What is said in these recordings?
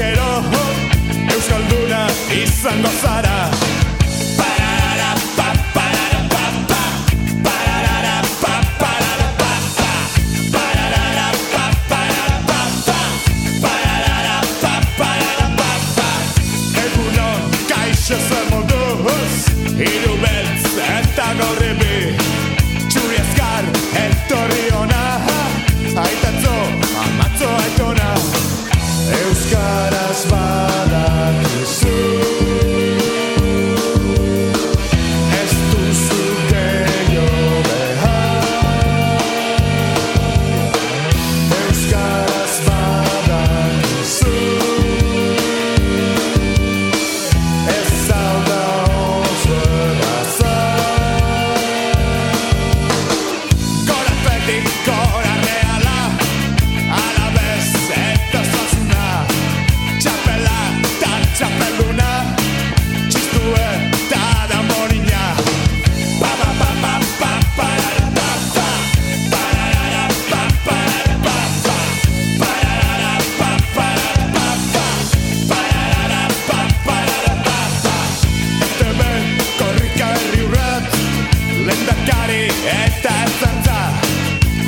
Ezkero Euskalduna izango zara. Parara pa parara pa pa Parara pa parara pa pa Parara pa parara pa pa Parara pa parara pa pa Egunon kaixo zer moduz eta gorri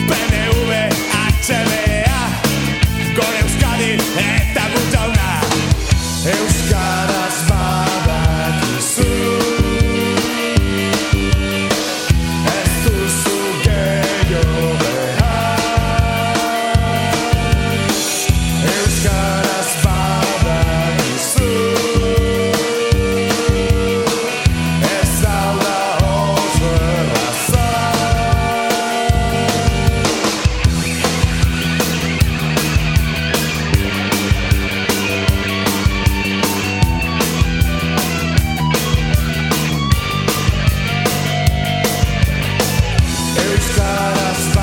PNV, HBA Gore Euskadi eta gutxa estar hasta